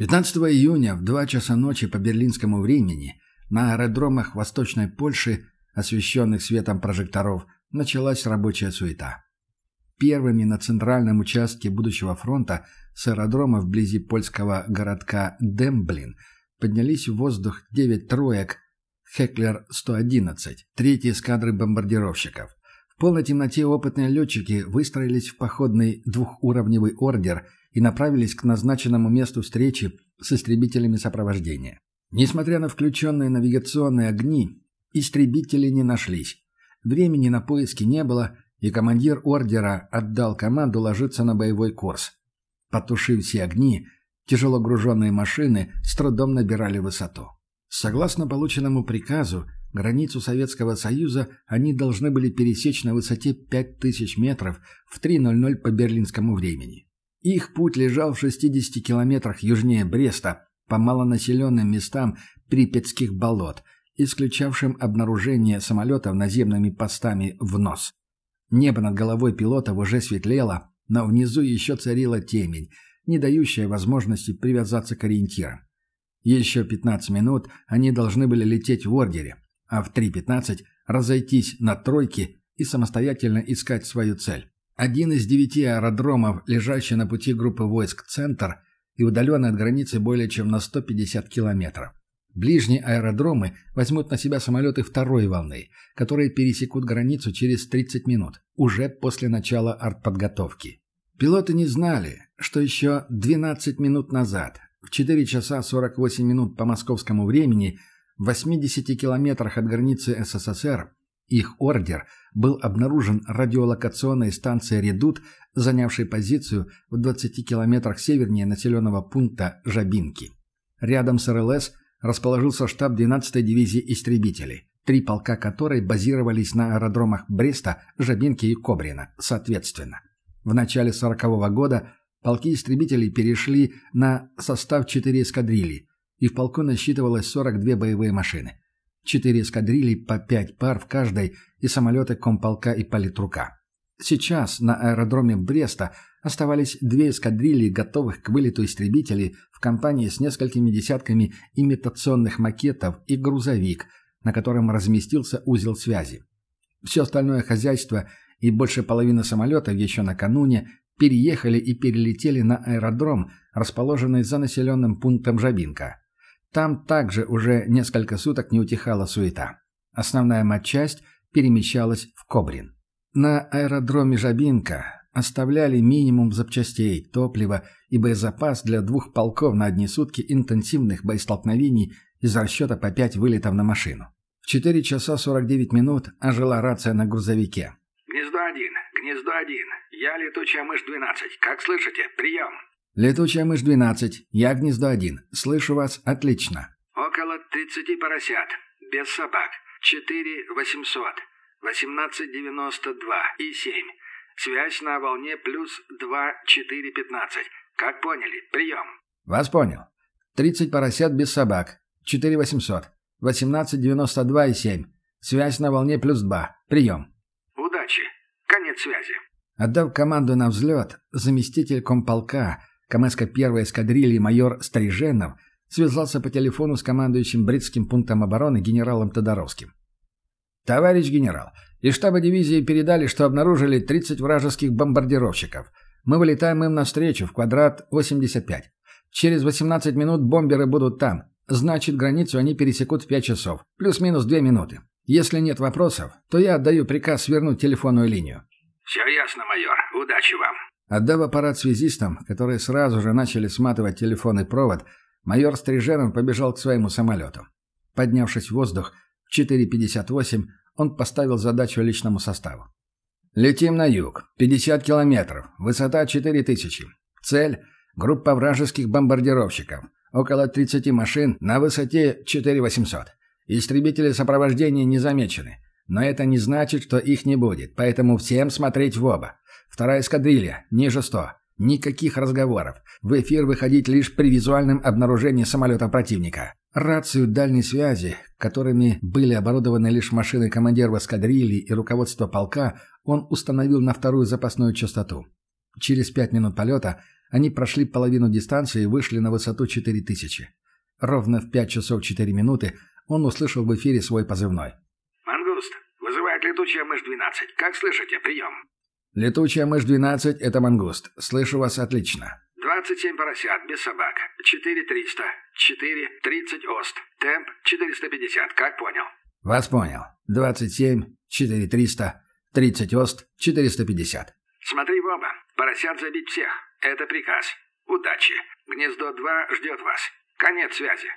15 июня в 2 часа ночи по берлинскому времени на аэродромах Восточной Польши, освещенных светом прожекторов, началась рабочая суета. Первыми на центральном участке будущего фронта с аэродрома вблизи польского городка Демблин поднялись в воздух 9 троек Хеклер-111, третьей эскадры бомбардировщиков. В полной темноте опытные летчики выстроились в походный двухуровневый ордер и направились к назначенному месту встречи с истребителями сопровождения. Несмотря на включенные навигационные огни, истребители не нашлись. Времени на поиски не было, и командир ордера отдал команду ложиться на боевой курс. Потушив все огни, тяжело груженные машины с трудом набирали высоту. Согласно полученному приказу, границу Советского Союза они должны были пересечь на высоте 5000 метров в 3.00 по берлинскому времени. Их путь лежал в 60 километрах южнее Бреста, по малонаселенным местам Припятских болот, исключавшим обнаружение самолетов наземными постами в нос. Небо над головой пилотов уже светлело, но внизу еще царила темень, не дающая возможности привязаться к ориентирам. Еще 15 минут они должны были лететь в ордере, а в 3.15 разойтись на тройке и самостоятельно искать свою цель. Один из девяти аэродромов, лежащий на пути группы войск «Центр» и удаленный от границы более чем на 150 километров. Ближние аэродромы возьмут на себя самолеты второй волны, которые пересекут границу через 30 минут, уже после начала артподготовки. Пилоты не знали, что еще 12 минут назад, в 4 часа 48 минут по московскому времени, в 80 километрах от границы СССР, их ордер был обнаружен радиолокационной станцией «Редут», занявшей позицию в 20 километрах севернее населенного пункта Жабинки. Рядом с РЛС расположился штаб 12-й дивизии истребителей, три полка которой базировались на аэродромах Бреста, Жабинки и Кобрина, соответственно. В начале 40-го года полки истребителей перешли на состав 4 эскадрильи, и в полку насчитывалось 42 боевые машины. Четыре эскадрильи по пять пар в каждой и самолеты комполка и политрука. Сейчас на аэродроме Бреста оставались две эскадрильи готовых к вылету истребителей в компании с несколькими десятками имитационных макетов и грузовик, на котором разместился узел связи. Все остальное хозяйство и больше половины самолетов еще накануне переехали и перелетели на аэродром, расположенный за населенным пунктом Жабинка. Там также уже несколько суток не утихала суета. Основная матчасть перемещалась в Кобрин. На аэродроме Жабинка оставляли минимум запчастей, топлива и боезапас для двух полков на одни сутки интенсивных боестолкновений из расчета по пять вылетов на машину. В 4 часа 49 минут ожила рация на грузовике. «Гнездо-1, гнездо-1, я летучая мышь-12, как слышите? Прием!» «Летучая мышь-12, я гнездо-1. Слышу вас отлично». «Около 30 поросят. Без собак. 4 800. 1892 и 7. Связь на волне плюс 2 4 15. Как поняли? Прием». «Вас понял. 30 поросят без собак. 4 800. 1892 и 7. Связь на волне плюс 2. Прием». «Удачи. Конец связи». Отдав команду на взлет, заместитель комполка Камеска первой эскадрильи майор Стриженов связался по телефону с командующим Бритским пунктом обороны генералом Тодоровским. «Товарищ генерал, из штаба дивизии передали, что обнаружили 30 вражеских бомбардировщиков. Мы вылетаем им навстречу в квадрат 85. Через 18 минут бомберы будут там. Значит, границу они пересекут в 5 часов. Плюс-минус 2 минуты. Если нет вопросов, то я отдаю приказ свернуть телефонную линию». «Все ясно, майор. Удачи вам». Отдав аппарат связистам, которые сразу же начали сматывать телефонный провод, майор Стриженов побежал к своему самолету. Поднявшись в воздух, в 4.58 он поставил задачу личному составу. «Летим на юг. 50 километров. Высота 4000. Цель – группа вражеских бомбардировщиков. Около 30 машин на высоте 4800. Истребители сопровождения не замечены. Но это не значит, что их не будет, поэтому всем смотреть в оба. Вторая эскадрилья, ниже 100. Никаких разговоров. В эфир выходить лишь при визуальном обнаружении самолета противника. Рацию дальней связи, которыми были оборудованы лишь машины командира эскадрильи и руководство полка, он установил на вторую запасную частоту. Через пять минут полета они прошли половину дистанции и вышли на высоту 4000. Ровно в 5 часов 4 минуты он услышал в эфире свой позывной. «Мангуст, вызывает летучая мышь-12. Как слышите? Прием». «Летучая мышь-12 — это Мангуст. Слышу вас отлично». «27 поросят, без собак. 4300. 4, 30 ост. Темп 450. Как понял?» «Вас понял. 27, 4300, 30 ост, 450». «Смотри в оба. Поросят забить всех. Это приказ. Удачи. Гнездо 2 ждет вас. Конец связи».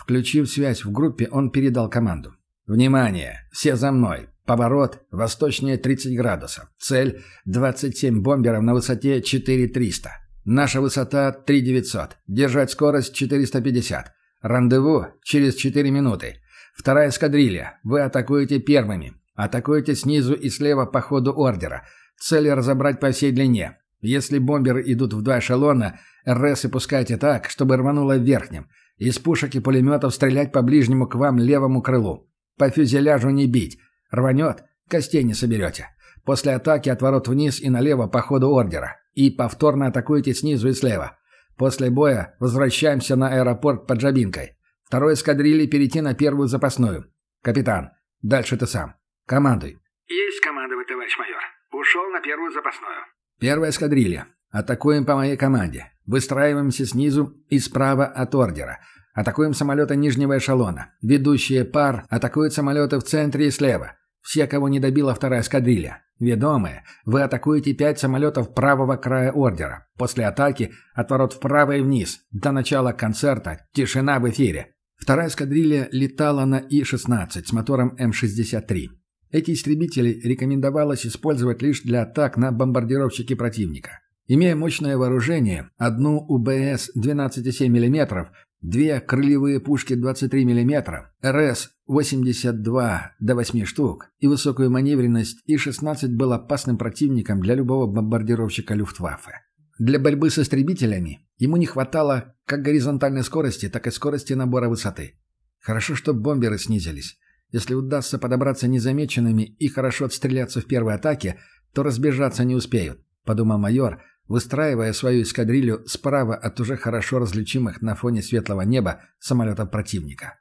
Включив связь в группе, он передал команду. «Внимание! Все за мной! Поворот восточнее 30 градусов. Цель – 27 бомберов на высоте 4300. Наша высота 3900. Держать скорость 450. Рандеву через 4 минуты. Вторая эскадрилья. Вы атакуете первыми. Атакуете снизу и слева по ходу ордера. Цель разобрать по всей длине. Если бомберы идут в два эшелона, РС и пускайте так, чтобы рвануло в верхнем. Из пушек и пулеметов стрелять по ближнему к вам левому крылу. По фюзеляжу не бить. Рванет, костей не соберете. После атаки отворот вниз и налево по ходу ордера. И повторно атакуйте снизу и слева. После боя возвращаемся на аэропорт под Жабинкой. Второй эскадрильи перейти на первую запасную. Капитан, дальше ты сам. Командуй. Есть командовать, товарищ майор. Ушел на первую запасную. Первая эскадрилья. Атакуем по моей команде. Выстраиваемся снизу и справа от ордера. Атакуем самолеты нижнего эшелона. Ведущие пар атакуют самолеты в центре и слева. Все, кого не добила вторая эскадрилья. Ведомые, вы атакуете пять самолетов правого края ордера. После атаки отворот вправо и вниз. До начала концерта тишина в эфире. Вторая эскадрилья летала на И-16 с мотором М-63. Эти истребители рекомендовалось использовать лишь для атак на бомбардировщики противника. Имея мощное вооружение, одну УБС 12,7 мм, две крыльевые пушки 23 мм, РС-82 до 8 штук и высокую маневренность, И-16 был опасным противником для любого бомбардировщика Люфтваффе. Для борьбы с истребителями ему не хватало как горизонтальной скорости, так и скорости набора высоты. Хорошо, что бомберы снизились. Если удастся подобраться незамеченными и хорошо отстреляться в первой атаке, то разбежаться не успеют, подумал майор, выстраивая свою эскадрилью справа от уже хорошо различимых на фоне светлого неба самолетов противника.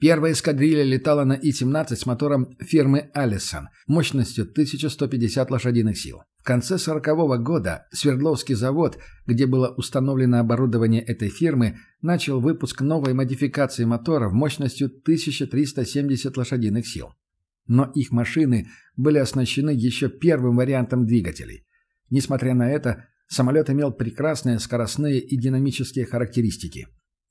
Первая эскадрилья летала на И-17 с мотором фирмы «Алисон» мощностью 1150 лошадиных сил. В конце 40-го года Свердловский завод, где было установлено оборудование этой фирмы, начал выпуск новой модификации моторов мощностью 1370 лошадиных сил. Но их машины были оснащены еще первым вариантом двигателей. Несмотря на это, самолет имел прекрасные скоростные и динамические характеристики.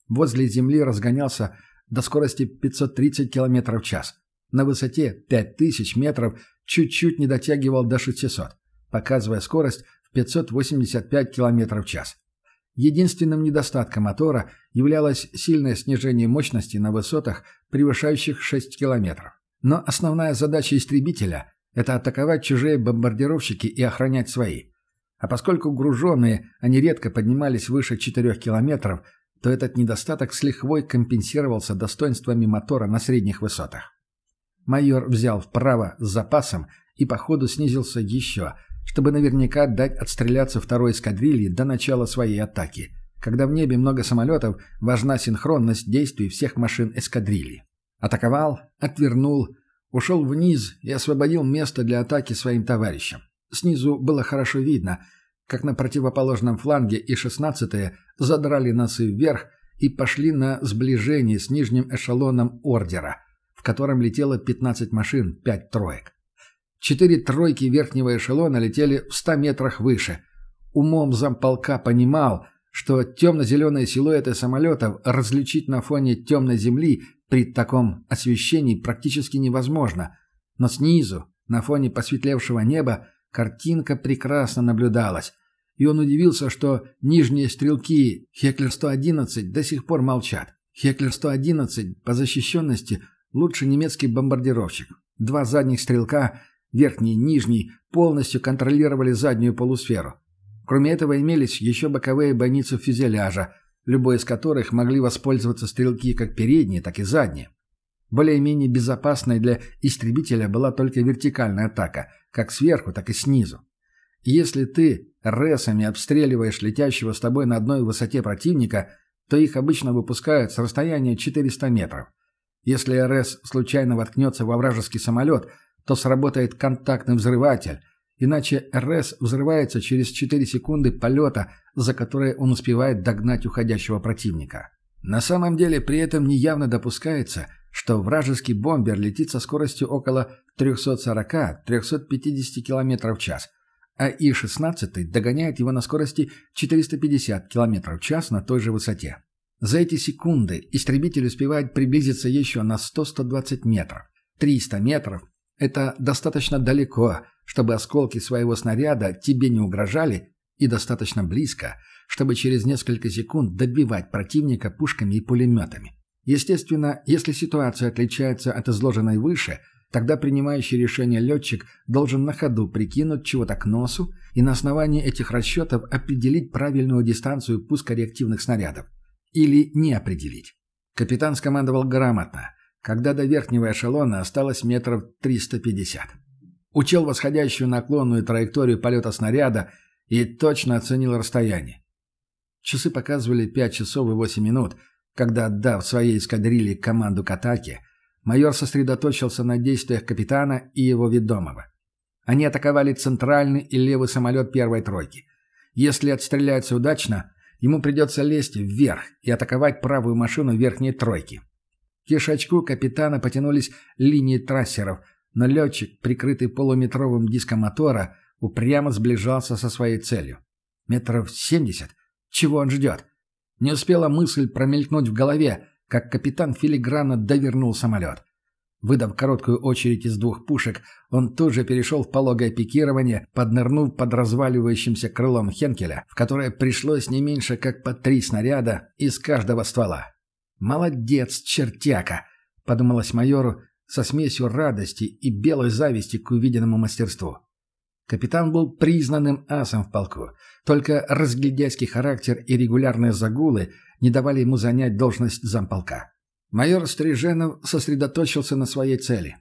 Возле земли разгонялся до скорости 530 км в час. На высоте 5000 метров чуть-чуть не дотягивал до 600, показывая скорость в 585 км в час. Единственным недостатком мотора являлось сильное снижение мощности на высотах, превышающих 6 км. Но основная задача истребителя – это атаковать чужие бомбардировщики и охранять свои. А поскольку груженные, они редко поднимались выше 4 километров, то этот недостаток с лихвой компенсировался достоинствами мотора на средних высотах. Майор взял вправо с запасом и по ходу снизился еще, чтобы наверняка дать отстреляться второй эскадрильи до начала своей атаки. Когда в небе много самолетов, важна синхронность действий всех машин эскадрильи. Атаковал, отвернул, ушел вниз и освободил место для атаки своим товарищам. Снизу было хорошо видно – как на противоположном фланге и шестнадцатые задрали носы вверх и пошли на сближение с нижним эшелоном ордера, в котором летело 15 машин, 5 троек. Четыре тройки верхнего эшелона летели в 100 метрах выше. Умом замполка понимал, что темно-зеленые силуэты самолетов различить на фоне темной земли при таком освещении практически невозможно, но снизу, на фоне посветлевшего неба, Картинка прекрасно наблюдалась, и он удивился, что нижние стрелки Хеклер-111 до сих пор молчат. Хеклер-111 по защищенности лучше немецкий бомбардировщик. Два задних стрелка, верхний и нижний, полностью контролировали заднюю полусферу. Кроме этого имелись еще боковые бойницы фюзеляжа, любой из которых могли воспользоваться стрелки как передние, так и задние. Более-менее безопасной для истребителя была только вертикальная атака, как сверху, так и снизу. если ты РСами обстреливаешь летящего с тобой на одной высоте противника, то их обычно выпускают с расстояния 400 метров. Если РС случайно воткнется во вражеский самолет, то сработает контактный взрыватель, иначе РС взрывается через 4 секунды полета, за которые он успевает догнать уходящего противника. На самом деле при этом неявно допускается, что вражеский бомбер летит со скоростью около 340-350 км в час, а И-16 догоняет его на скорости 450 км в час на той же высоте. За эти секунды истребитель успевает приблизиться еще на 100-120 метров. 300 метров – это достаточно далеко, чтобы осколки своего снаряда тебе не угрожали, и достаточно близко, чтобы через несколько секунд добивать противника пушками и пулеметами. Естественно, если ситуация отличается от изложенной выше, тогда принимающий решение летчик должен на ходу прикинуть чего-то к носу и на основании этих расчетов определить правильную дистанцию пуска реактивных снарядов. Или не определить. Капитан скомандовал грамотно, когда до верхнего эшелона осталось метров 350. Учел восходящую наклонную траекторию полета снаряда и точно оценил расстояние. Часы показывали 5 часов и 8 минут, когда, отдав своей эскадрилье команду к атаке, майор сосредоточился на действиях капитана и его ведомого. Они атаковали центральный и левый самолет первой тройки. Если отстреляются удачно, ему придется лезть вверх и атаковать правую машину верхней тройки. К кишачку капитана потянулись линии трассеров, но летчик, прикрытый полуметровым диском мотора, упрямо сближался со своей целью. Метров семьдесят? Чего он ждет? Не успела мысль промелькнуть в голове, как капитан филигранно довернул самолет. Выдав короткую очередь из двух пушек, он тут же перешел в пологое пикирование, поднырнув под разваливающимся крылом Хенкеля, в которое пришлось не меньше как по три снаряда из каждого ствола. «Молодец, чертяка!» — подумалось майору со смесью радости и белой зависти к увиденному мастерству. Капитан был признанным асом в полку. Только разглядяйский характер и регулярные загулы не давали ему занять должность замполка. Майор Стриженов сосредоточился на своей цели.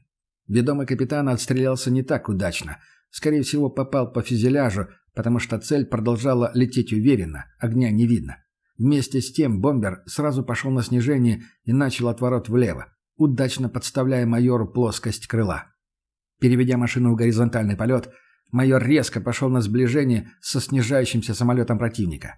Ведомый капитан отстрелялся не так удачно. Скорее всего, попал по фюзеляжу, потому что цель продолжала лететь уверенно, огня не видно. Вместе с тем бомбер сразу пошел на снижение и начал отворот влево, удачно подставляя майору плоскость крыла. Переведя машину в горизонтальный полет, майор резко пошел на сближение со снижающимся самолетом противника.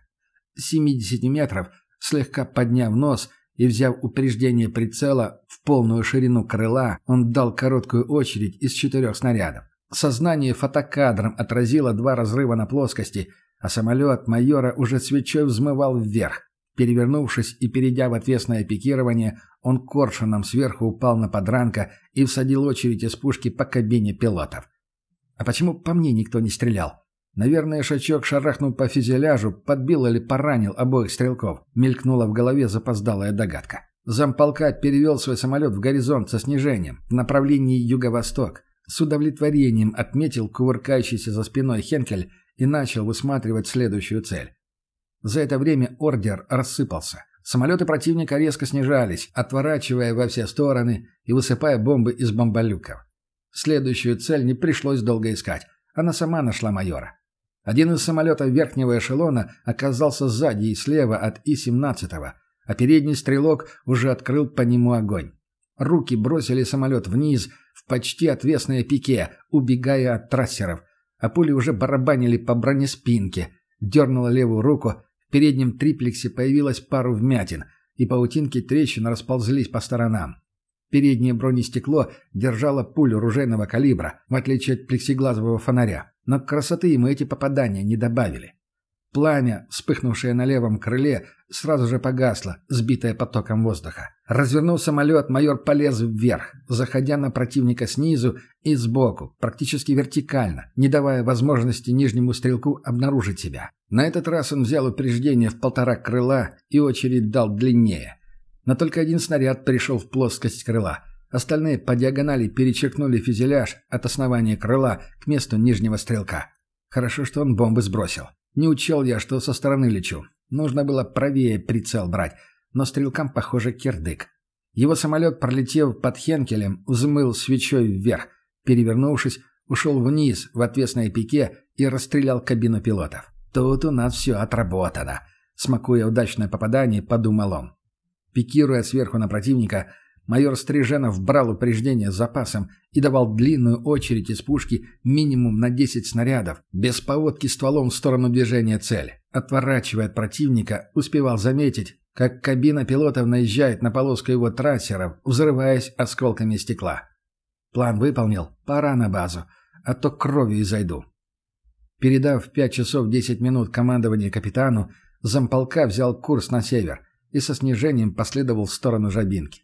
С 70 метров, слегка подняв нос и взяв упреждение прицела в полную ширину крыла, он дал короткую очередь из четырех снарядов. Сознание фотокадром отразило два разрыва на плоскости, а самолет майора уже свечой взмывал вверх. Перевернувшись и перейдя в отвесное пикирование, он коршуном сверху упал на подранка и всадил очередь из пушки по кабине пилотов. А почему по мне никто не стрелял? Наверное, Шачок шарахнул по фюзеляжу, подбил или поранил обоих стрелков. Мелькнула в голове запоздалая догадка. Замполка перевел свой самолет в горизонт со снижением, в направлении юго-восток. С удовлетворением отметил кувыркающийся за спиной Хенкель и начал высматривать следующую цель. За это время ордер рассыпался. Самолеты противника резко снижались, отворачивая во все стороны и высыпая бомбы из бомболюков. Следующую цель не пришлось долго искать. Она сама нашла майора. Один из самолетов верхнего эшелона оказался сзади и слева от И-17, а передний стрелок уже открыл по нему огонь. Руки бросили самолет вниз, в почти отвесное пике, убегая от трассеров, а пули уже барабанили по бронеспинке. Дернула левую руку, в переднем триплексе появилась пару вмятин, и паутинки трещин расползлись по сторонам. Переднее бронестекло держало пулю ружейного калибра, в отличие от плексиглазового фонаря. Но красоты ему эти попадания не добавили. Пламя, вспыхнувшее на левом крыле, сразу же погасло, сбитое потоком воздуха. Развернул самолет, майор полез вверх, заходя на противника снизу и сбоку, практически вертикально, не давая возможности нижнему стрелку обнаружить себя. На этот раз он взял упреждение в полтора крыла и очередь дал длиннее. Но только один снаряд пришел в плоскость крыла. Остальные по диагонали перечеркнули фюзеляж от основания крыла к месту нижнего стрелка. Хорошо, что он бомбы сбросил. Не учел я, что со стороны лечу. Нужно было правее прицел брать, но стрелкам, похоже, кирдык. Его самолет, пролетев под Хенкелем, взмыл свечой вверх. Перевернувшись, ушел вниз в отвесной пике и расстрелял кабину пилотов. Тут у нас все отработано. Смакуя удачное попадание, подумал он. Пикируя сверху на противника, майор Стриженов брал упреждение с запасом и давал длинную очередь из пушки минимум на 10 снарядов, без поводки стволом в сторону движения цели. Отворачивая от противника, успевал заметить, как кабина пилотов наезжает на полоску его трассеров, взрываясь осколками стекла. План выполнил, пора на базу, а то кровью изойду. Передав в 5 часов 10 минут командование капитану, замполка взял курс на север и со снижением последовал в сторону Жабинки.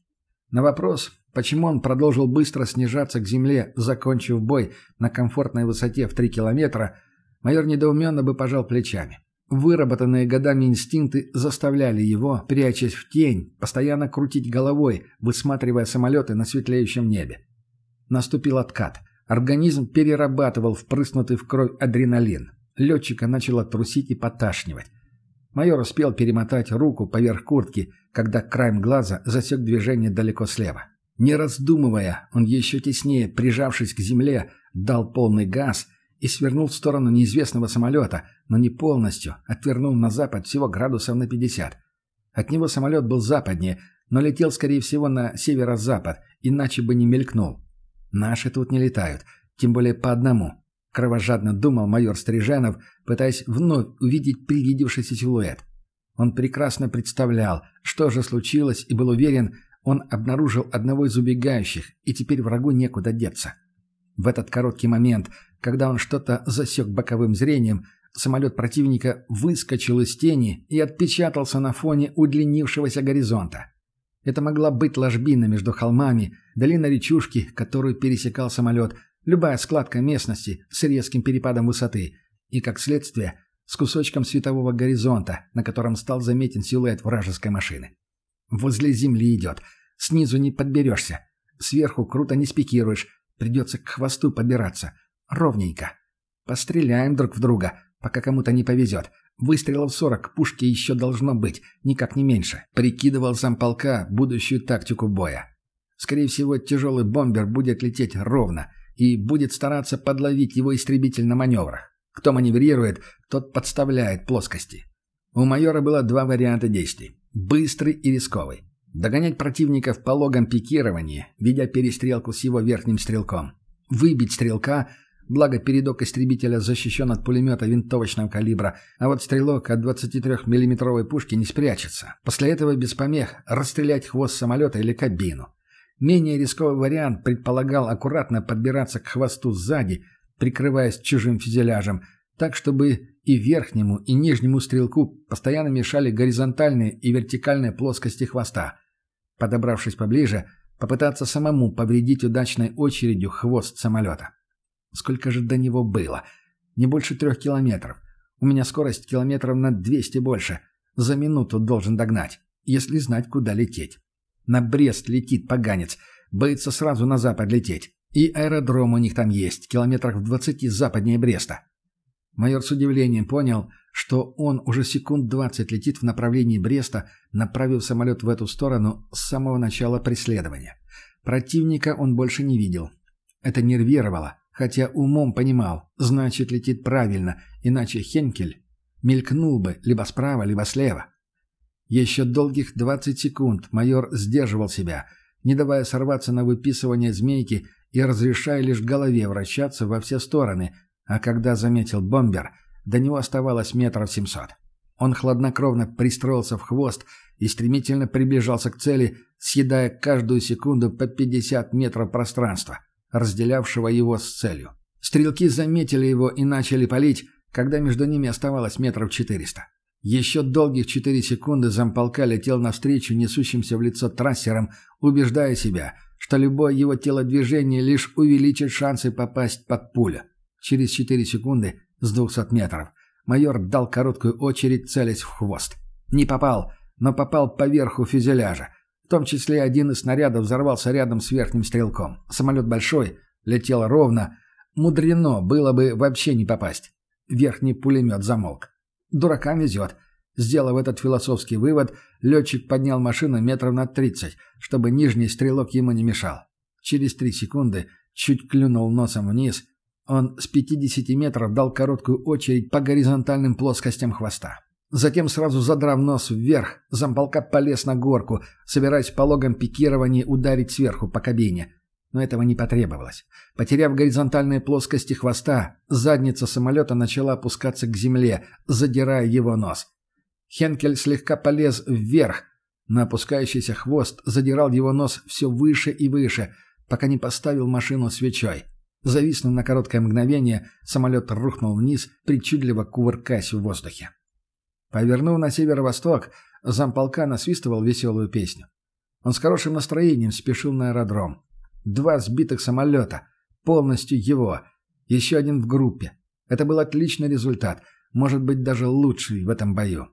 На вопрос, почему он продолжил быстро снижаться к земле, закончив бой на комфортной высоте в 3 километра, майор недоуменно бы пожал плечами. Выработанные годами инстинкты заставляли его, прячась в тень, постоянно крутить головой, высматривая самолеты на светлеющем небе. Наступил откат. Организм перерабатывал впрыснутый в кровь адреналин. Летчика начало трусить и поташнивать. Майор успел перемотать руку поверх куртки, когда краем глаза засек движение далеко слева. Не раздумывая, он еще теснее, прижавшись к земле, дал полный газ и свернул в сторону неизвестного самолета, но не полностью, отвернул на запад всего градусов на 50. От него самолет был западнее, но летел, скорее всего, на северо-запад, иначе бы не мелькнул. Наши тут не летают, тем более по одному. Кровожадно думал майор Стрижанов, пытаясь вновь увидеть привидевшийся силуэт. Он прекрасно представлял, что же случилось, и был уверен, он обнаружил одного из убегающих, и теперь врагу некуда деться. В этот короткий момент, когда он что-то засек боковым зрением, самолет противника выскочил из тени и отпечатался на фоне удлинившегося горизонта. Это могла быть ложбина между холмами, долина речушки, которую пересекал самолет, любая складка местности с резким перепадом высоты и, как следствие, с кусочком светового горизонта, на котором стал заметен силуэт вражеской машины. Возле земли идет. Снизу не подберешься. Сверху круто не спикируешь. Придется к хвосту подбираться. Ровненько. Постреляем друг в друга, пока кому-то не повезет. Выстрелов сорок пушки еще должно быть, никак не меньше. Прикидывал замполка будущую тактику боя. Скорее всего, тяжелый бомбер будет лететь ровно и будет стараться подловить его истребитель на маневрах. Кто маневрирует, тот подставляет плоскости. У майора было два варианта действий. Быстрый и рисковый. Догонять противника в пологом пикировании, ведя перестрелку с его верхним стрелком. Выбить стрелка – Благо, передок истребителя защищен от пулемета винтовочного калибра, а вот стрелок от 23 миллиметровой пушки не спрячется. После этого без помех расстрелять хвост самолета или кабину. Менее рисковый вариант предполагал аккуратно подбираться к хвосту сзади, прикрываясь чужим фюзеляжем, так чтобы и верхнему, и нижнему стрелку постоянно мешали горизонтальные и вертикальные плоскости хвоста. Подобравшись поближе, попытаться самому повредить удачной очередью хвост самолета. Сколько же до него было? Не больше трех километров. У меня скорость километров на двести больше. За минуту должен догнать, если знать, куда лететь. На Брест летит поганец. Боится сразу на запад лететь. И аэродром у них там есть, километрах в двадцати западнее Бреста. Майор с удивлением понял, что он уже секунд двадцать летит в направлении Бреста, направив самолет в эту сторону с самого начала преследования. Противника он больше не видел. Это нервировало хотя умом понимал, значит, летит правильно, иначе Хенкель мелькнул бы либо справа, либо слева. Еще долгих 20 секунд майор сдерживал себя, не давая сорваться на выписывание змейки и разрешая лишь голове вращаться во все стороны, а когда заметил бомбер, до него оставалось метров семьсот. Он хладнокровно пристроился в хвост и стремительно приближался к цели, съедая каждую секунду по 50 метров пространства разделявшего его с целью. Стрелки заметили его и начали палить, когда между ними оставалось метров четыреста. Еще долгих четыре секунды замполка летел навстречу несущимся в лицо трассерам, убеждая себя, что любое его телодвижение лишь увеличит шансы попасть под пулю. Через четыре секунды с двухсот метров майор дал короткую очередь, целясь в хвост. Не попал, но попал поверху фюзеляжа, в том числе один из снарядов взорвался рядом с верхним стрелком. Самолет большой, летел ровно. Мудрено было бы вообще не попасть. Верхний пулемет замолк. Дуракам везет. Сделав этот философский вывод, летчик поднял машину метров на тридцать, чтобы нижний стрелок ему не мешал. Через три секунды чуть клюнул носом вниз Он с 50 метров дал короткую очередь по горизонтальным плоскостям хвоста. Затем, сразу задрав нос вверх, замполка полез на горку, собираясь в пологом пикировании ударить сверху по кабине. Но этого не потребовалось. Потеряв горизонтальные плоскости хвоста, задница самолета начала опускаться к земле, задирая его нос. Хенкель слегка полез вверх, но опускающийся хвост задирал его нос все выше и выше, пока не поставил машину свечой. Зависнув на короткое мгновение, самолет рухнул вниз, причудливо кувыркаясь в воздухе. Повернув на северо-восток, замполка насвистывал веселую песню. Он с хорошим настроением спешил на аэродром. Два сбитых самолета. Полностью его. Еще один в группе. Это был отличный результат. Может быть, даже лучший в этом бою.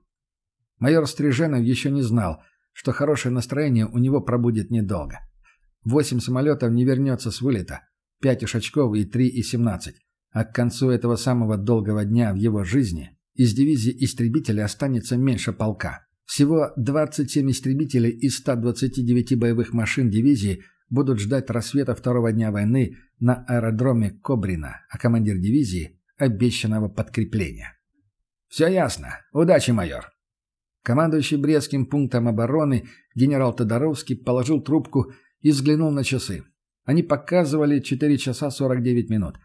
Майор Стриженов еще не знал, что хорошее настроение у него пробудет недолго. Восемь самолетов не вернется с вылета. Пять Ушачков и три и семнадцать. А к концу этого самого долгого дня в его жизни из дивизии истребителей останется меньше полка. Всего 27 истребителей из 129 боевых машин дивизии будут ждать рассвета второго дня войны на аэродроме Кобрина, а командир дивизии – обещанного подкрепления. «Все ясно. Удачи, майор!» Командующий Брестским пунктом обороны генерал Тодоровский положил трубку и взглянул на часы. Они показывали 4 часа 49 минут.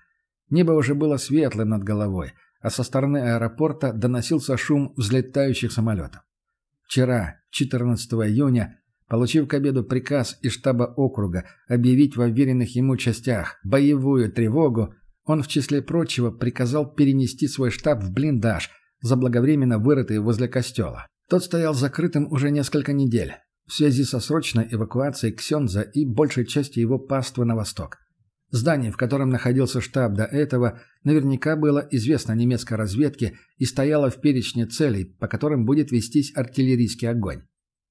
Небо уже было светлым над головой, а со стороны аэропорта доносился шум взлетающих самолетов. Вчера, 14 июня, Получив к обеду приказ из штаба округа объявить в уверенных ему частях боевую тревогу, он в числе прочего приказал перенести свой штаб в блиндаж, заблаговременно вырытый возле костела. Тот стоял закрытым уже несколько недель в связи со срочной эвакуацией Ксенза и большей части его паствы на восток. Здание, в котором находился штаб до этого, наверняка было известно немецкой разведке и стояло в перечне целей, по которым будет вестись артиллерийский огонь.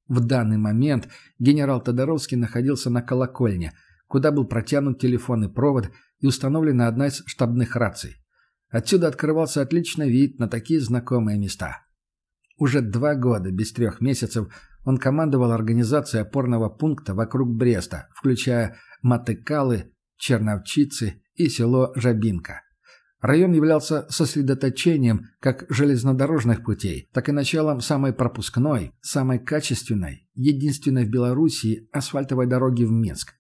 В данный момент генерал Тодоровский находился на колокольне, куда был протянут телефонный провод и установлена одна из штабных раций. Отсюда открывался отличный вид на такие знакомые места. Уже два года, без трех месяцев, он командовал организацией опорного пункта вокруг Бреста, включая Матыкалы, Черновчицы и село Жабинка. Район являлся сосредоточением как железнодорожных путей, так и началом самой пропускной, самой качественной, единственной в Белоруссии асфальтовой дороги в Минск.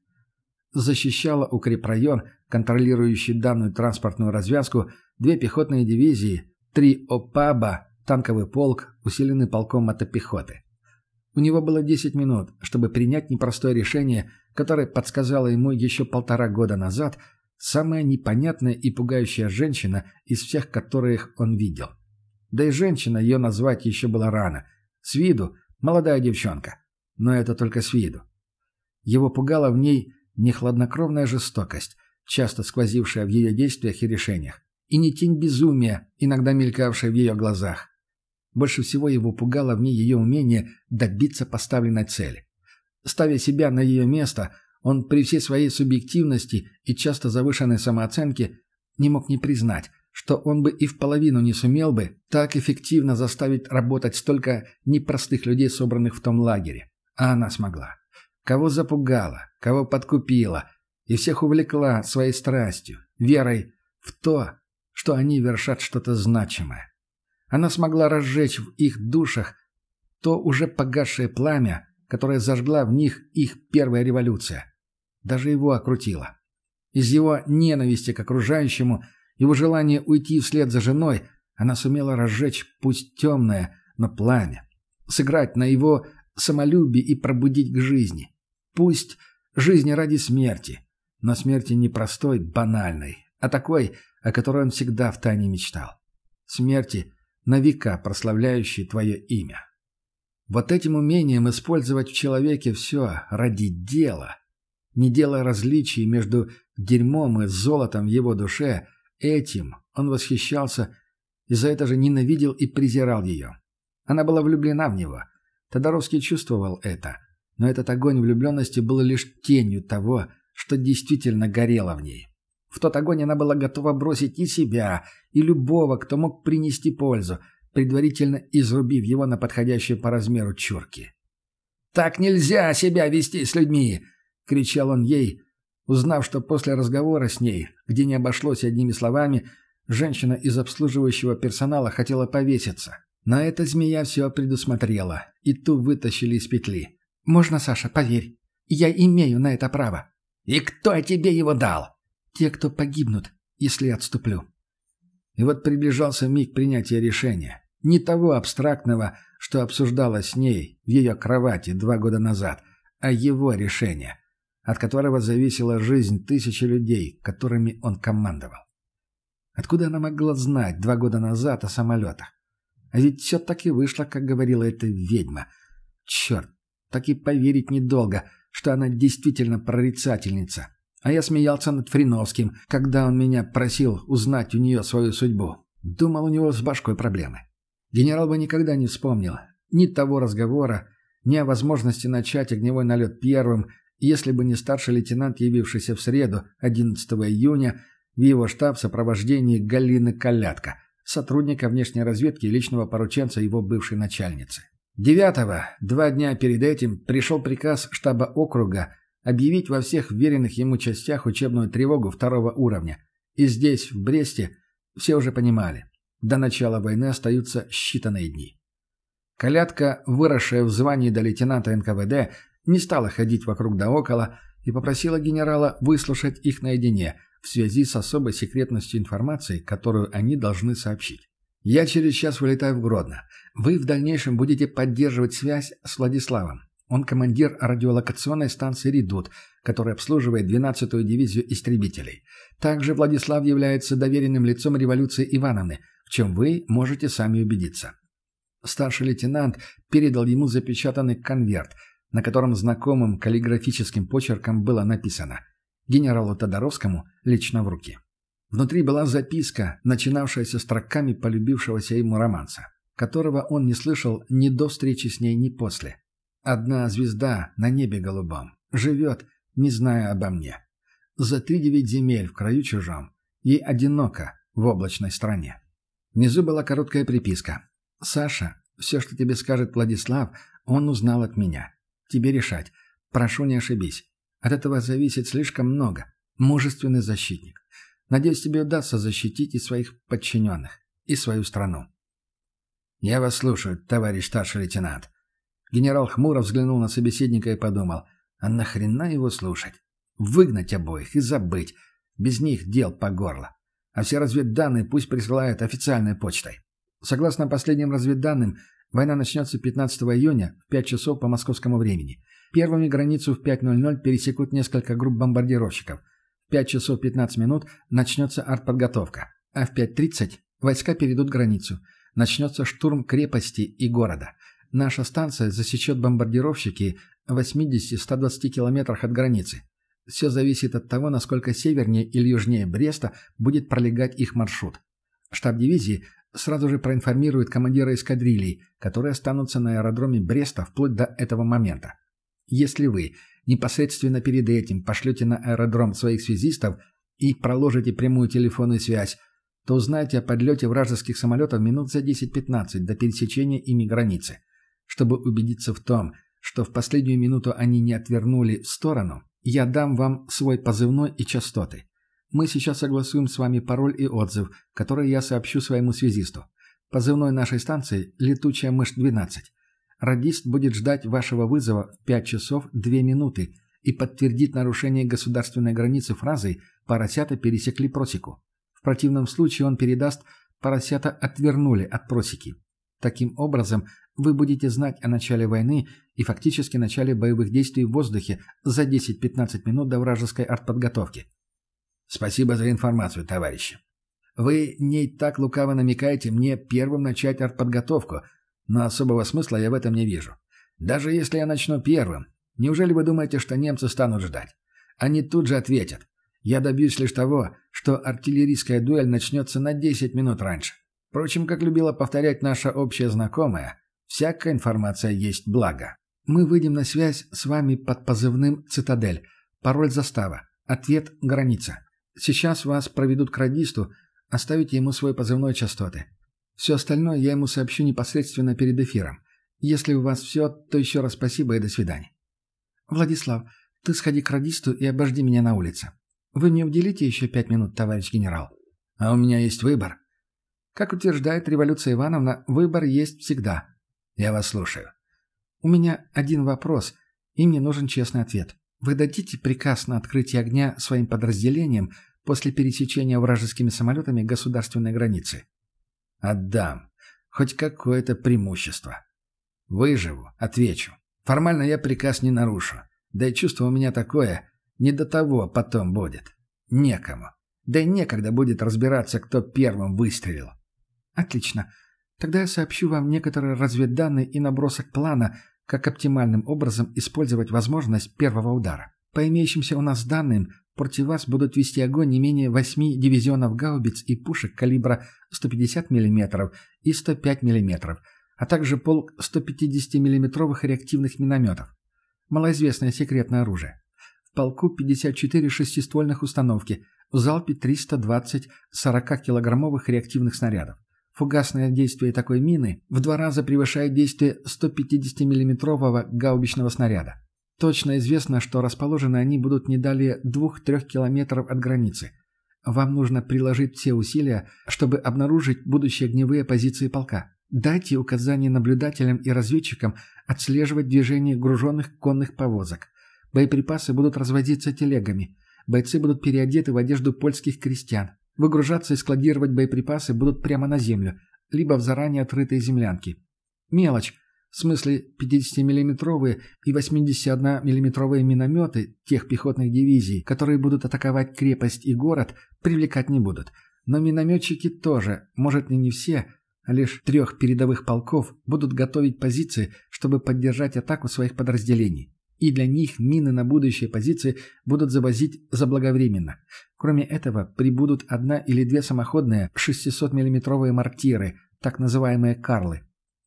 Защищала укрепрайон, контролирующий данную транспортную развязку, две пехотные дивизии, три ОПАБа, танковый полк, усиленный полком мотопехоты. У него было 10 минут, чтобы принять непростое решение, которое подсказало ему еще полтора года назад – Самая непонятная и пугающая женщина из всех, которых он видел. Да и женщина ее назвать еще было рано. С виду молодая девчонка. Но это только с виду. Его пугала в ней не хладнокровная жестокость, часто сквозившая в ее действиях и решениях, и не тень безумия, иногда мелькавшая в ее глазах. Больше всего его пугало в ней ее умение добиться поставленной цели. Ставя себя на ее место – он при всей своей субъективности и часто завышенной самооценке не мог не признать, что он бы и в половину не сумел бы так эффективно заставить работать столько непростых людей, собранных в том лагере. А она смогла. Кого запугала, кого подкупила и всех увлекла своей страстью, верой в то, что они вершат что-то значимое. Она смогла разжечь в их душах то уже погасшее пламя, которое зажгла в них их первая революция. Даже его окрутило. Из его ненависти к окружающему, его желания уйти вслед за женой, она сумела разжечь, пусть темное, но пламя. Сыграть на его самолюбии и пробудить к жизни. Пусть жизни ради смерти, но смерти не простой, банальной, а такой, о которой он всегда втайне мечтал. Смерти, на века прославляющей твое имя. Вот этим умением использовать в человеке все ради дела, не делая различий между дерьмом и золотом в его душе, этим он восхищался и за это же ненавидел и презирал ее. Она была влюблена в него. Тодоровский чувствовал это, но этот огонь влюбленности был лишь тенью того, что действительно горело в ней. В тот огонь она была готова бросить и себя, и любого, кто мог принести пользу, предварительно изрубив его на подходящие по размеру чурки. «Так нельзя себя вести с людьми!» — кричал он ей, узнав, что после разговора с ней, где не обошлось одними словами, женщина из обслуживающего персонала хотела повеситься. На это змея все предусмотрела, и ту вытащили из петли. «Можно, Саша, поверь. Я имею на это право». «И кто тебе его дал?» «Те, кто погибнут, если отступлю». И вот приближался миг принятия решения. Не того абстрактного, что обсуждалось с ней в ее кровати два года назад, а его решение, от которого зависела жизнь тысячи людей, которыми он командовал. Откуда она могла знать два года назад о самолетах? А ведь все так и вышло, как говорила эта ведьма. Черт, так и поверить недолго, что она действительно прорицательница. А я смеялся над Фриновским, когда он меня просил узнать у нее свою судьбу. Думал, у него с башкой проблемы. Генерал бы никогда не вспомнил ни того разговора, ни о возможности начать огневой налет первым, если бы не старший лейтенант, явившийся в среду, 11 июня, в его штаб в сопровождении Галины Калятка, сотрудника внешней разведки и личного порученца его бывшей начальницы. Девятого, два дня перед этим, пришел приказ штаба округа объявить во всех веренных ему частях учебную тревогу второго уровня. И здесь, в Бресте, все уже понимали. До начала войны остаются считанные дни. Колядка, выросшая в звании до лейтенанта НКВД, не стала ходить вокруг да около и попросила генерала выслушать их наедине в связи с особой секретностью информации, которую они должны сообщить. «Я через час вылетаю в Гродно. Вы в дальнейшем будете поддерживать связь с Владиславом. Он командир радиолокационной станции «Редут», которая обслуживает 12-ю дивизию истребителей. Также Владислав является доверенным лицом революции Ивановны, в чем вы можете сами убедиться. Старший лейтенант передал ему запечатанный конверт, на котором знакомым каллиграфическим почерком было написано «Генералу Тодоровскому лично в руки». Внутри была записка, начинавшаяся строками полюбившегося ему романса которого он не слышал ни до встречи с ней, ни после. Одна звезда на небе голубом живет, не зная обо мне. За три девять земель в краю чужом. Ей одиноко в облачной стране. Внизу была короткая приписка. «Саша, все, что тебе скажет Владислав, он узнал от меня. Тебе решать. Прошу, не ошибись. От этого зависит слишком много. Мужественный защитник. Надеюсь, тебе удастся защитить и своих подчиненных, и свою страну. «Я вас слушаю, товарищ старший лейтенант». Генерал хмуро взглянул на собеседника и подумал, а нахрена его слушать? Выгнать обоих и забыть. Без них дел по горло. А все разведданные пусть присылают официальной почтой. Согласно последним разведданным, война начнется 15 июня в 5 часов по московскому времени. Первыми границу в 5.00 пересекут несколько групп бомбардировщиков. В 5 часов 15 минут начнется артподготовка, а в 5.30 войска перейдут границу – Начнется штурм крепости и города. Наша станция засечет бомбардировщики в 80-120 километрах от границы. Все зависит от того, насколько севернее или южнее Бреста будет пролегать их маршрут. Штаб дивизии сразу же проинформирует командира эскадрилий, которые останутся на аэродроме Бреста вплоть до этого момента. Если вы непосредственно перед этим пошлете на аэродром своих связистов и проложите прямую телефонную связь то узнаете о подлете вражеских самолетов минут за 10-15 до пересечения ими границы. Чтобы убедиться в том, что в последнюю минуту они не отвернули в сторону, я дам вам свой позывной и частоты. Мы сейчас согласуем с вами пароль и отзыв, который я сообщу своему связисту. Позывной нашей станции – «Летучая мышь-12». Радист будет ждать вашего вызова в 5 часов 2 минуты и подтвердит нарушение государственной границы фразой «Поросята пересекли просеку» противном случае он передаст «поросята отвернули от просеки». Таким образом, вы будете знать о начале войны и фактически начале боевых действий в воздухе за 10-15 минут до вражеской артподготовки. Спасибо за информацию, товарищи. Вы не так лукаво намекаете мне первым начать артподготовку, но особого смысла я в этом не вижу. Даже если я начну первым, неужели вы думаете, что немцы станут ждать? Они тут же ответят. Я добьюсь лишь того, что артиллерийская дуэль начнется на 10 минут раньше. Впрочем, как любила повторять наша общая знакомая, всякая информация есть благо. Мы выйдем на связь с вами под позывным «Цитадель». Пароль застава. Ответ «Граница». Сейчас вас проведут к радисту, оставите ему свой позывной частоты. Все остальное я ему сообщу непосредственно перед эфиром. Если у вас все, то еще раз спасибо и до свидания. Владислав, ты сходи к радисту и обожди меня на улице. Вы мне уделите еще пять минут, товарищ генерал? А у меня есть выбор. Как утверждает революция Ивановна, выбор есть всегда. Я вас слушаю. У меня один вопрос, и мне нужен честный ответ. Вы дадите приказ на открытие огня своим подразделениям после пересечения вражескими самолетами государственной границы? Отдам. Хоть какое-то преимущество. Выживу, отвечу. Формально я приказ не нарушу. Да и чувство у меня такое, не до того потом будет. Некому. Да и некогда будет разбираться, кто первым выстрелил. Отлично. Тогда я сообщу вам некоторые разведданные и набросок плана, как оптимальным образом использовать возможность первого удара. По имеющимся у нас данным, против вас будут вести огонь не менее 8 дивизионов гаубиц и пушек калибра 150 мм и 105 мм, а также полк 150 миллиметровых реактивных минометов. Малоизвестное секретное оружие. В полку 54 шестиствольных установки, в залпе 320 40-килограммовых реактивных снарядов. Фугасное действие такой мины в два раза превышает действие 150 миллиметрового гаубичного снаряда. Точно известно, что расположены они будут не далее 2-3 километров от границы. Вам нужно приложить все усилия, чтобы обнаружить будущие огневые позиции полка. Дайте указания наблюдателям и разведчикам отслеживать движение груженных конных повозок. Боеприпасы будут развозиться телегами. Бойцы будут переодеты в одежду польских крестьян. Выгружаться и складировать боеприпасы будут прямо на землю, либо в заранее отрытые землянки. Мелочь. В смысле 50-миллиметровые и 81-миллиметровые минометы тех пехотных дивизий, которые будут атаковать крепость и город, привлекать не будут. Но минометчики тоже, может и не все, а лишь трех передовых полков будут готовить позиции, чтобы поддержать атаку своих подразделений. И для них мины на будущие позиции будут завозить заблаговременно. Кроме этого, прибудут одна или две самоходные 600 миллиметровые мортиры, так называемые «карлы».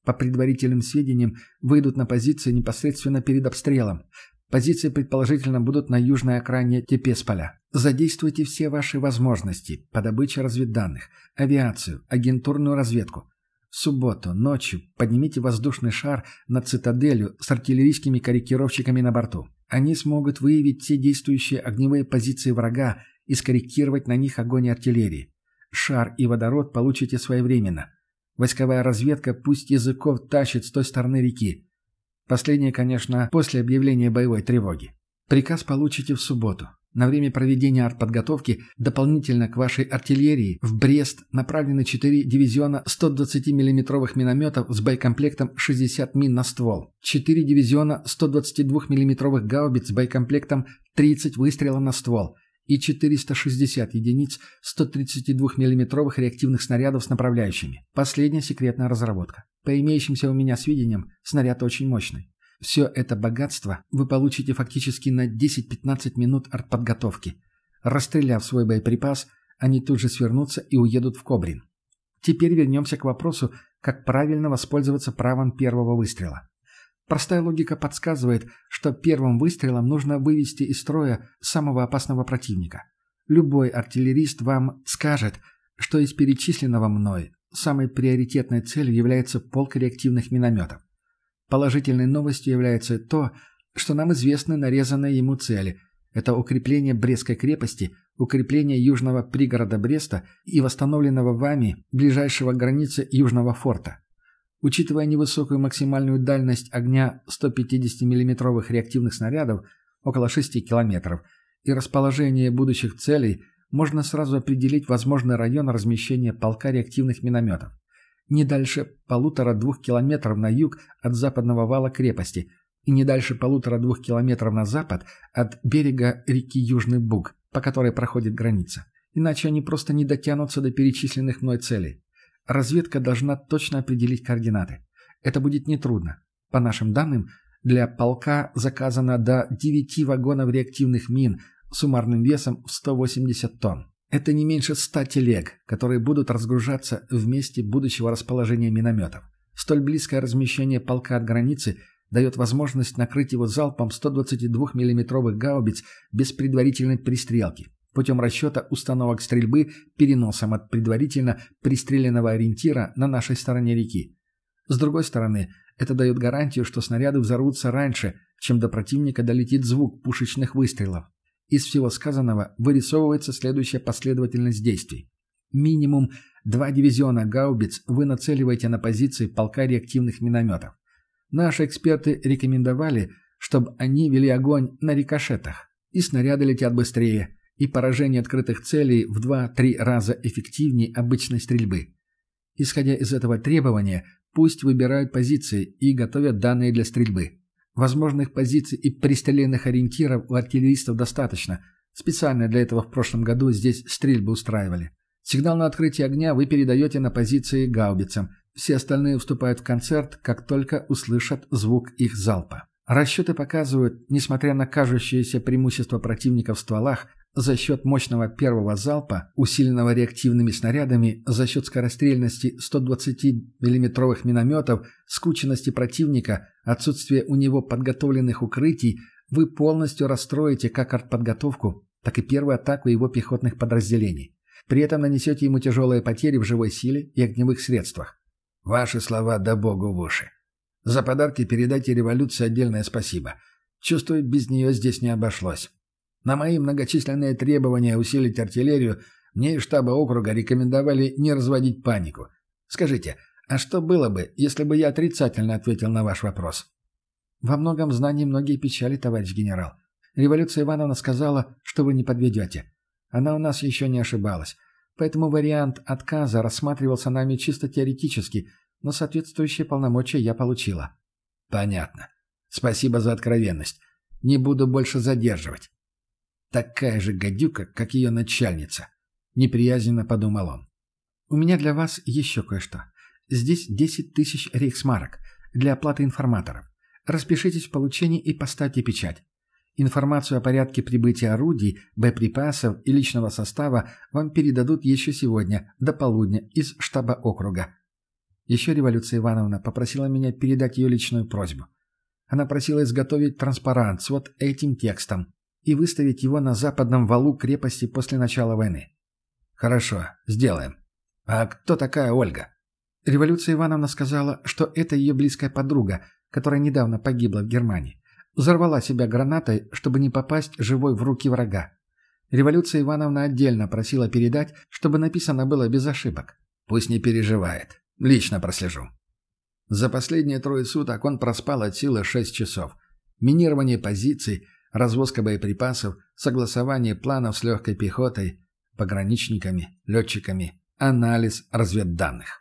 По предварительным сведениям, выйдут на позиции непосредственно перед обстрелом. Позиции, предположительно, будут на южной окраине Тепесполя. Задействуйте все ваши возможности по добыче разведданных, авиацию, агентурную разведку. Субботу ночью поднимите воздушный шар над цитаделью с артиллерийскими корректировщиками на борту. Они смогут выявить все действующие огневые позиции врага и скорректировать на них огонь артиллерии. Шар и водород получите своевременно. Войсковая разведка пусть языков тащит с той стороны реки. Последнее, конечно, после объявления боевой тревоги. Приказ получите в субботу. На время проведения артподготовки дополнительно к вашей артиллерии в Брест направлены 4 дивизиона 120 миллиметровых минометов с боекомплектом 60 мин на ствол, 4 дивизиона 122 миллиметровых гаубиц с боекомплектом 30 выстрелов на ствол и 460 единиц 132 миллиметровых реактивных снарядов с направляющими. Последняя секретная разработка. По имеющимся у меня сведениям, снаряд очень мощный. Все это богатство вы получите фактически на 10-15 минут артподготовки. Расстреляв свой боеприпас, они тут же свернутся и уедут в Кобрин. Теперь вернемся к вопросу, как правильно воспользоваться правом первого выстрела. Простая логика подсказывает, что первым выстрелом нужно вывести из строя самого опасного противника. Любой артиллерист вам скажет, что из перечисленного мной самой приоритетной целью является полк реактивных минометов. Положительной новостью является то, что нам известны нарезанные ему цели. Это укрепление Брестской крепости, укрепление южного пригорода Бреста и восстановленного вами ближайшего границы Южного форта. Учитывая невысокую максимальную дальность огня 150 миллиметровых реактивных снарядов, около 6 километров, и расположение будущих целей, можно сразу определить возможный район размещения полка реактивных минометов. Не дальше полутора-двух километров на юг от западного вала крепости и не дальше полутора-двух километров на запад от берега реки Южный Буг, по которой проходит граница. Иначе они просто не дотянутся до перечисленных мной целей. Разведка должна точно определить координаты. Это будет нетрудно. По нашим данным, для полка заказано до 9 вагонов реактивных мин суммарным весом в 180 тонн. Это не меньше 100 телег, которые будут разгружаться в месте будущего расположения минометов. Столь близкое размещение полка от границы дает возможность накрыть его залпом 122 миллиметровых гаубиц без предварительной пристрелки путем расчета установок стрельбы переносом от предварительно пристреленного ориентира на нашей стороне реки. С другой стороны, это дает гарантию, что снаряды взорвутся раньше, чем до противника долетит звук пушечных выстрелов. Из всего сказанного вырисовывается следующая последовательность действий. Минимум два дивизиона гаубиц вы нацеливаете на позиции полка реактивных минометов. Наши эксперты рекомендовали, чтобы они вели огонь на рикошетах. И снаряды летят быстрее, и поражение открытых целей в 2-3 раза эффективнее обычной стрельбы. Исходя из этого требования, пусть выбирают позиции и готовят данные для стрельбы. Возможных позиций и пристреленных ориентиров у артиллеристов достаточно. Специально для этого в прошлом году здесь стрельбы устраивали. Сигнал на открытие огня вы передаете на позиции гаубицам. Все остальные вступают в концерт, как только услышат звук их залпа. Расчеты показывают, несмотря на кажущееся преимущество противника в стволах, за счет мощного первого залпа, усиленного реактивными снарядами, за счет скорострельности 120 миллиметровых минометов, скученности противника, отсутствия у него подготовленных укрытий, вы полностью расстроите как артподготовку, так и первую атаку его пехотных подразделений. При этом нанесете ему тяжелые потери в живой силе и огневых средствах. Ваши слова да богу в уши. За подарки передайте революции отдельное спасибо. Чувствую, без нее здесь не обошлось. На мои многочисленные требования усилить артиллерию мне из штаба округа рекомендовали не разводить панику. Скажите, а что было бы, если бы я отрицательно ответил на ваш вопрос? Во многом знании многие печали, товарищ генерал. Революция Ивановна сказала, что вы не подведете. Она у нас еще не ошибалась. Поэтому вариант отказа рассматривался нами чисто теоретически, но соответствующие полномочия я получила. Понятно. Спасибо за откровенность. Не буду больше задерживать. Такая же гадюка, как ее начальница. Неприязненно подумал он. У меня для вас еще кое-что. Здесь 10 тысяч рейхсмарок для оплаты информаторов. Распишитесь в получении и поставьте печать. Информацию о порядке прибытия орудий, боеприпасов и личного состава вам передадут еще сегодня, до полудня, из штаба округа. Еще революция Ивановна попросила меня передать ее личную просьбу. Она просила изготовить транспарант с вот этим текстом и выставить его на западном валу крепости после начала войны. Хорошо, сделаем. А кто такая Ольга? Революция Ивановна сказала, что это ее близкая подруга, которая недавно погибла в Германии. Взорвала себя гранатой, чтобы не попасть живой в руки врага. Революция Ивановна отдельно просила передать, чтобы написано было без ошибок. Пусть не переживает. Лично прослежу. За последние трое суток он проспал от силы 6 часов. Минирование позиций, развозка боеприпасов, согласование планов с легкой пехотой, пограничниками, летчиками, анализ разведданных.